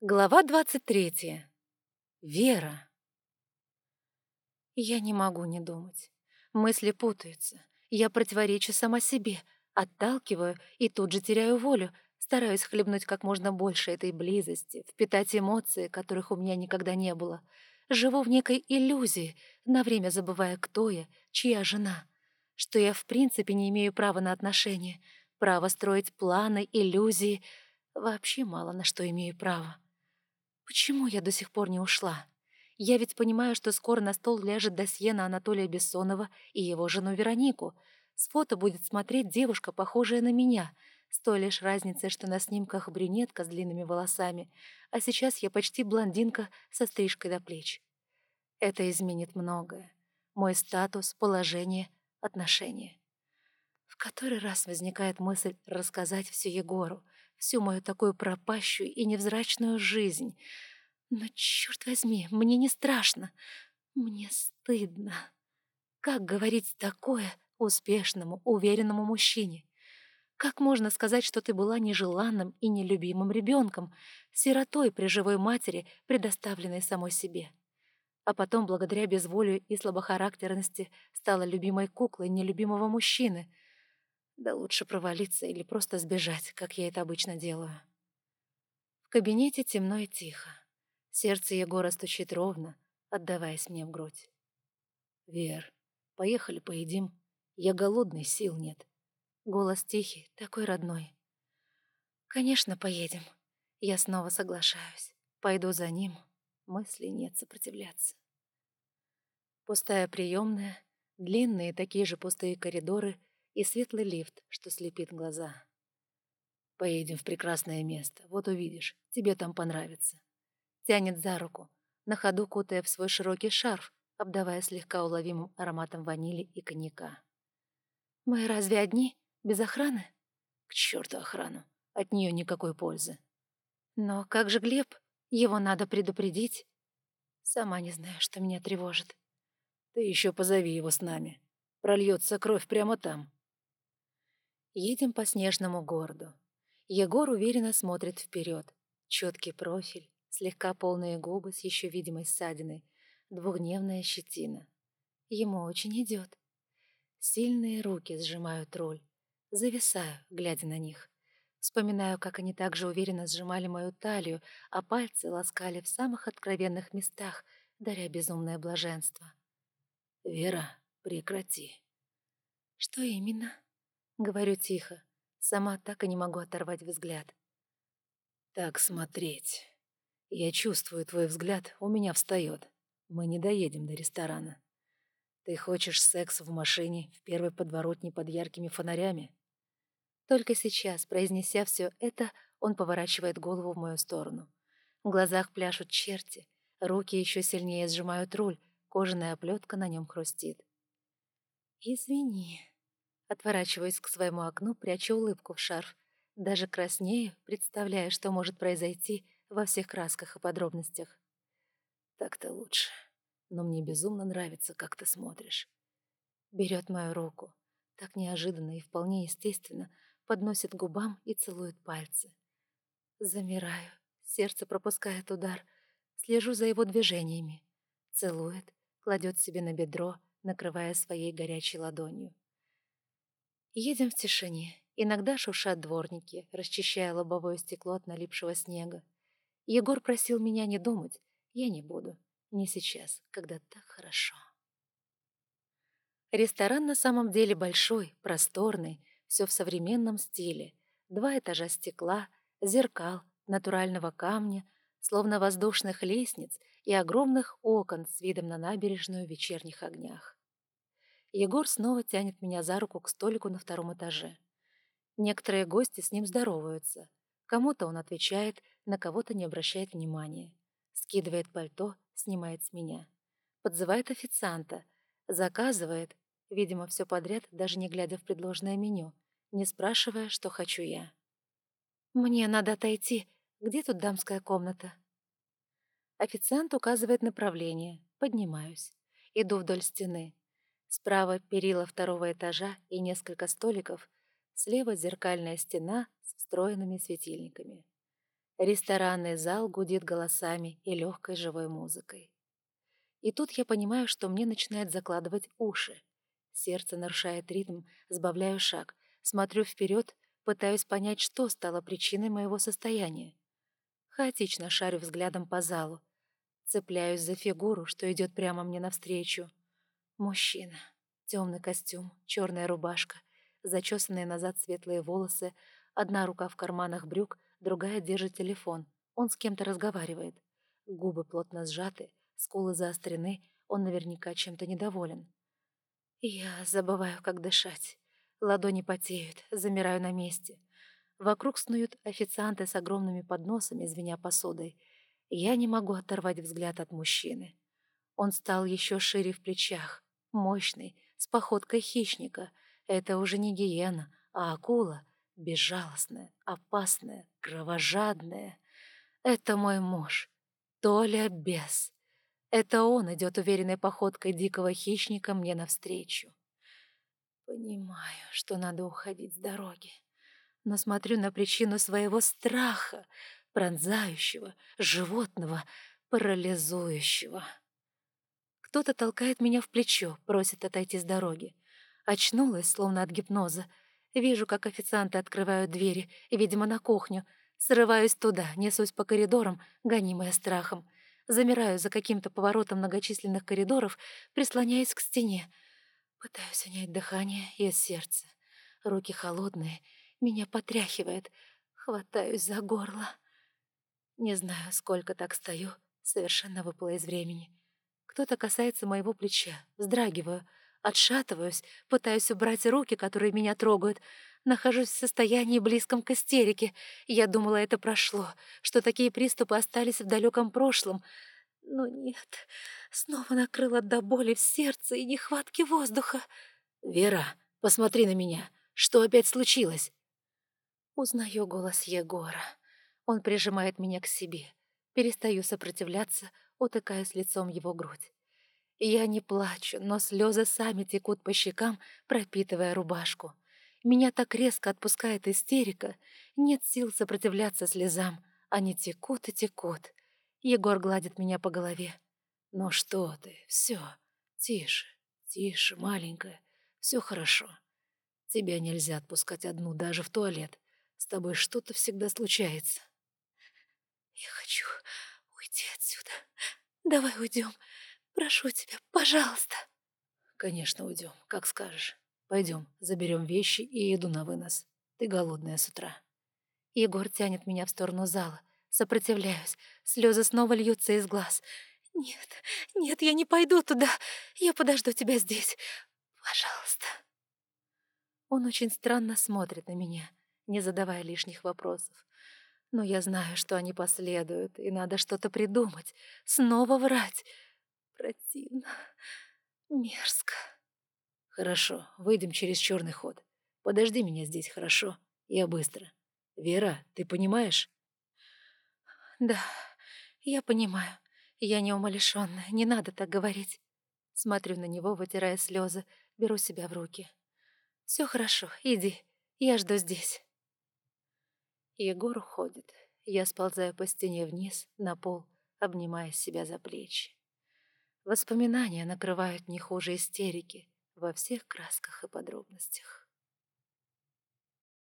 Глава двадцать третья. Вера. Я не могу не думать. Мысли путаются. Я противоречу сама себе, отталкиваю и тут же теряю волю, стараюсь хлебнуть как можно больше этой близости, впитать эмоции, которых у меня никогда не было. Живу в некой иллюзии, на время забывая, кто я, чья жена, что я в принципе не имею права на отношения, право строить планы, иллюзии, вообще мало на что имею право. Почему я до сих пор не ушла? Я ведь понимаю, что скоро на стол ляжет досье на Анатолия Бессонова и его жену Веронику. С фото будет смотреть девушка, похожая на меня, с той лишь разницей, что на снимках брюнетка с длинными волосами, а сейчас я почти блондинка со стрижкой до плеч. Это изменит многое. Мой статус, положение, отношения. В который раз возникает мысль рассказать все Егору — всю мою такую пропащую и невзрачную жизнь. Но, черт возьми, мне не страшно. Мне стыдно. Как говорить такое успешному, уверенному мужчине? Как можно сказать, что ты была нежеланным и нелюбимым ребенком, сиротой при живой матери, предоставленной самой себе? А потом, благодаря безволию и слабохарактерности, стала любимой куклой нелюбимого мужчины — да лучше провалиться или просто сбежать, как я это обычно делаю. В кабинете темно и тихо. Сердце Егора стучит ровно, отдаваясь мне в грудь. «Вер, поехали поедим. Я голодный, сил нет». Голос тихий, такой родной. «Конечно, поедем». Я снова соглашаюсь. Пойду за ним. Мысли нет сопротивляться. Пустая приемная, длинные такие же пустые коридоры — и светлый лифт, что слепит глаза. «Поедем в прекрасное место, вот увидишь, тебе там понравится». Тянет за руку, на ходу кутая в свой широкий шарф, обдавая слегка уловимым ароматом ванили и коньяка. «Мы разве одни? Без охраны?» «К черту охрану! От нее никакой пользы». «Но как же Глеб? Его надо предупредить». «Сама не знаю, что меня тревожит». «Ты еще позови его с нами. Прольется кровь прямо там, Едем по снежному городу. Егор уверенно смотрит вперед. Четкий профиль, слегка полные губы с еще видимой ссадиной, двухдневная щетина. Ему очень идет. Сильные руки сжимают руль. Зависаю, глядя на них. Вспоминаю, как они также уверенно сжимали мою талию, а пальцы ласкали в самых откровенных местах, даря безумное блаженство. «Вера, прекрати». «Что именно?» Говорю тихо. Сама так и не могу оторвать взгляд. Так смотреть. Я чувствую твой взгляд, у меня встает. Мы не доедем до ресторана. Ты хочешь секс в машине, в первой подворотне под яркими фонарями? Только сейчас, произнеся все это, он поворачивает голову в мою сторону. В глазах пляшут черти, руки еще сильнее сжимают руль, кожаная оплетка на нем хрустит. «Извини», Отворачиваюсь к своему окну, прячу улыбку в шарф. Даже краснею, представляя, что может произойти во всех красках и подробностях. Так-то лучше. Но мне безумно нравится, как ты смотришь. Берет мою руку. Так неожиданно и вполне естественно подносит губам и целует пальцы. Замираю. Сердце пропускает удар. Слежу за его движениями. Целует, кладет себе на бедро, накрывая своей горячей ладонью. Едем в тишине. Иногда шуршат дворники, расчищая лобовое стекло от налипшего снега. Егор просил меня не думать. Я не буду. Не сейчас, когда так хорошо. Ресторан на самом деле большой, просторный, все в современном стиле. Два этажа стекла, зеркал, натурального камня, словно воздушных лестниц и огромных окон с видом на набережную в вечерних огнях. Егор снова тянет меня за руку к столику на втором этаже. Некоторые гости с ним здороваются. Кому-то он отвечает, на кого-то не обращает внимания. Скидывает пальто, снимает с меня. Подзывает официанта. Заказывает, видимо, все подряд, даже не глядя в предложенное меню, не спрашивая, что хочу я. «Мне надо отойти. Где тут дамская комната?» Официант указывает направление. Поднимаюсь. Иду вдоль стены. Справа перила второго этажа и несколько столиков, слева зеркальная стена с встроенными светильниками. Ресторанный зал гудит голосами и легкой живой музыкой. И тут я понимаю, что мне начинает закладывать уши. Сердце нарушает ритм, сбавляю шаг, смотрю вперед, пытаюсь понять, что стало причиной моего состояния. Хаотично шарю взглядом по залу. Цепляюсь за фигуру, что идет прямо мне навстречу. Мужчина. Темный костюм, черная рубашка, зачесанные назад светлые волосы, одна рука в карманах брюк, другая держит телефон. Он с кем-то разговаривает. Губы плотно сжаты, скулы заострены, он наверняка чем-то недоволен. Я забываю, как дышать. Ладони потеют, замираю на месте. Вокруг снуют официанты с огромными подносами, звеня посудой. Я не могу оторвать взгляд от мужчины. Он стал еще шире в плечах, мощный, с походкой хищника. Это уже не гиена, а акула, безжалостная, опасная, кровожадная. Это мой муж, Толя Бес. Это он идет уверенной походкой дикого хищника мне навстречу. Понимаю, что надо уходить с дороги, но смотрю на причину своего страха, пронзающего, животного, парализующего. Кто-то толкает меня в плечо, просит отойти с дороги. Очнулась, словно от гипноза. Вижу, как официанты открывают двери, и, видимо, на кухню. Срываюсь туда, несусь по коридорам, гонимая страхом. Замираю за каким-то поворотом многочисленных коридоров, прислоняясь к стене. Пытаюсь унять дыхание и сердце. Руки холодные, меня потряхивает. Хватаюсь за горло. Не знаю, сколько так стою, совершенно выпала из времени. Кто-то касается моего плеча, вздрагиваю, отшатываюсь, пытаюсь убрать руки, которые меня трогают. Нахожусь в состоянии близком к истерике. Я думала, это прошло, что такие приступы остались в далеком прошлом. Но нет, снова накрыло до боли в сердце и нехватки воздуха. «Вера, посмотри на меня. Что опять случилось?» Узнаю голос Егора. Он прижимает меня к себе. Перестаю сопротивляться, утыкаясь лицом его грудь. Я не плачу, но слезы сами текут по щекам, пропитывая рубашку. Меня так резко отпускает истерика, нет сил сопротивляться слезам. Они текут и текут. Егор гладит меня по голове. «Ну что ты, все, тише, тише, маленькая, все хорошо. Тебя нельзя отпускать одну даже в туалет. С тобой что-то всегда случается». «Я хочу уйти отсюда. Давай уйдем. Прошу тебя, пожалуйста. Конечно, уйдем, как скажешь. Пойдем, заберем вещи и еду на вынос. Ты голодная с утра. Егор тянет меня в сторону зала. Сопротивляюсь. Слезы снова льются из глаз. Нет, нет, я не пойду туда. Я подожду тебя здесь. Пожалуйста. Он очень странно смотрит на меня, не задавая лишних вопросов. Но я знаю, что они последуют, и надо что-то придумать. Снова врать. Противно. Мерзко. Хорошо, выйдем через черный ход. Подожди меня здесь, хорошо? Я быстро. Вера, ты понимаешь? Да, я понимаю. Я не умалишённая, не надо так говорить. Смотрю на него, вытирая слезы, беру себя в руки. Все хорошо, иди, я жду здесь. Егор уходит. Я сползаю по стене вниз, на пол, обнимая себя за плечи. Воспоминания накрывают не хуже истерики во всех красках и подробностях.